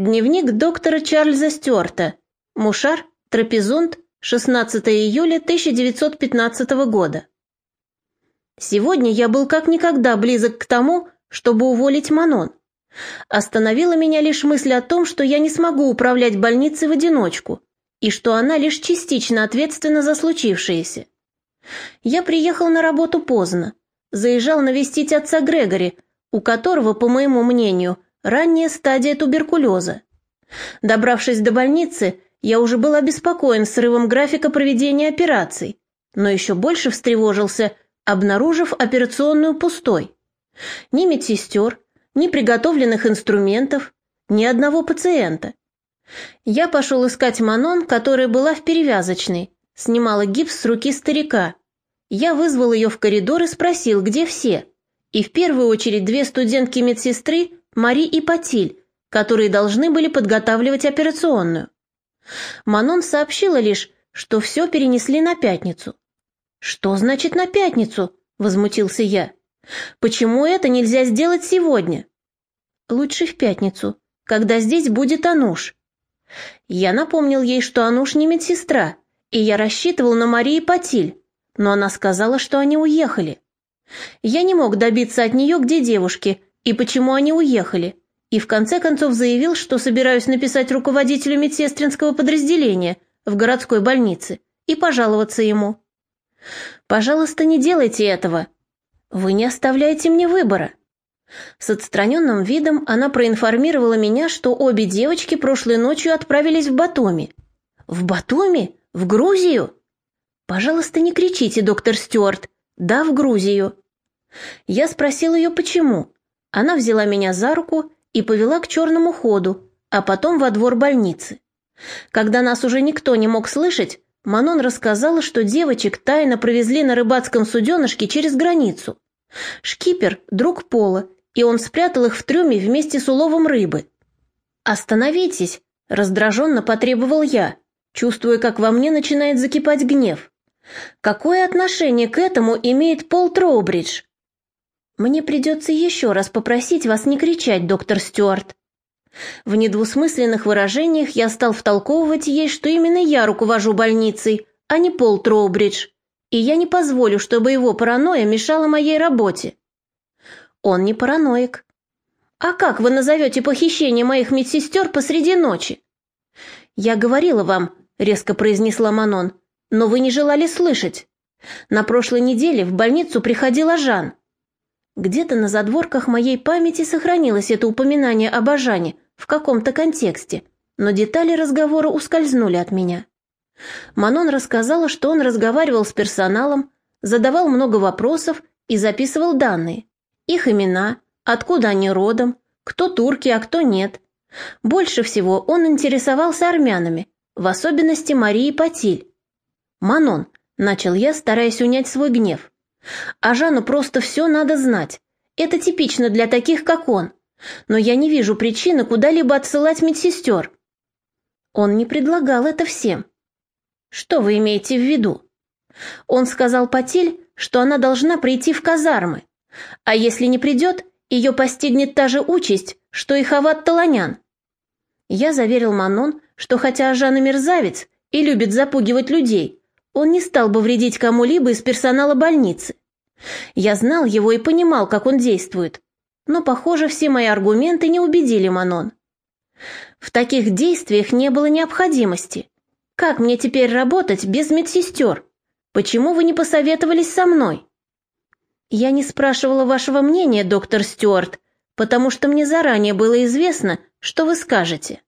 Дневник доктора Чарльза Стюарта. Мушар, Трапезунд, 16 июля 1915 года. Сегодня я был как никогда близок к тому, чтобы уволить Манон. Остановила меня лишь мысль о том, что я не смогу управлять больницей в одиночку, и что она лишь частично ответственна за случившееся. Я приехал на работу поздно, заезжал навестить отца Грегори, у которого, по моему мнению, ранняя стадия туберкулеза. Добравшись до больницы, я уже был обеспокоен срывом графика проведения операций, но еще больше встревожился, обнаружив операционную пустой. Ни медсестер, ни приготовленных инструментов, ни одного пациента. Я пошел искать Манон, которая была в перевязочной, снимала гипс с руки старика. Я вызвал ее в коридор и спросил, где все. И в первую очередь две студентки-медсестры, Мари и Патиль, которые должны были подготавливать операционную. Манон сообщила лишь, что все перенесли на пятницу. «Что значит на пятницу?» – возмутился я. «Почему это нельзя сделать сегодня?» «Лучше в пятницу, когда здесь будет Ануш». Я напомнил ей, что Ануш не медсестра, и я рассчитывал на Марии Патиль, но она сказала, что они уехали. Я не мог добиться от нее, где девушки, и почему они уехали, и в конце концов заявил, что собираюсь написать руководителю медсестринского подразделения в городской больнице и пожаловаться ему. «Пожалуйста, не делайте этого. Вы не оставляете мне выбора». С отстраненным видом она проинформировала меня, что обе девочки прошлой ночью отправились в Батуми. «В Батуми? В Грузию?» «Пожалуйста, не кричите, доктор Стюарт. Да, в Грузию». Я спросил ее, почему. Она взяла меня за руку и повела к черному ходу, а потом во двор больницы. Когда нас уже никто не мог слышать, Манон рассказала, что девочек тайно провезли на рыбацком суденышке через границу. Шкипер – друг Пола, и он спрятал их в трюме вместе с уловом рыбы. «Остановитесь!» – раздраженно потребовал я, чувствуя, как во мне начинает закипать гнев. «Какое отношение к этому имеет Пол Троубридж?» Мне придется еще раз попросить вас не кричать, доктор Стюарт. В недвусмысленных выражениях я стал втолковывать ей, что именно я руковожу больницей, а не Пол Троубридж, и я не позволю, чтобы его паранойя мешала моей работе. Он не параноик. А как вы назовете похищение моих медсестер посреди ночи? Я говорила вам, резко произнесла Манон, но вы не желали слышать. На прошлой неделе в больницу приходила Жан. Где-то на задворках моей памяти сохранилось это упоминание об Ажане в каком-то контексте, но детали разговора ускользнули от меня. Манон рассказала, что он разговаривал с персоналом, задавал много вопросов и записывал данные. Их имена, откуда они родом, кто турки, а кто нет. Больше всего он интересовался армянами, в особенности Марией Патиль. «Манон», — начал я, стараясь унять свой гнев, а Жану просто все надо знать. Это типично для таких, как он. Но я не вижу причины куда-либо отсылать медсестер. Он не предлагал это всем. Что вы имеете в виду? Он сказал Патель, что она должна прийти в казармы. А если не придет, ее постигнет та же участь, что и Хават Таланян. Я заверил Манон, что хотя Жан и мерзавец и любит запугивать людей, он не стал бы вредить кому-либо из персонала больницы. Я знал его и понимал, как он действует. Но, похоже, все мои аргументы не убедили Манон. В таких действиях не было необходимости. Как мне теперь работать без медсестер? Почему вы не посоветовались со мной? Я не спрашивала вашего мнения, доктор Стюарт, потому что мне заранее было известно, что вы скажете.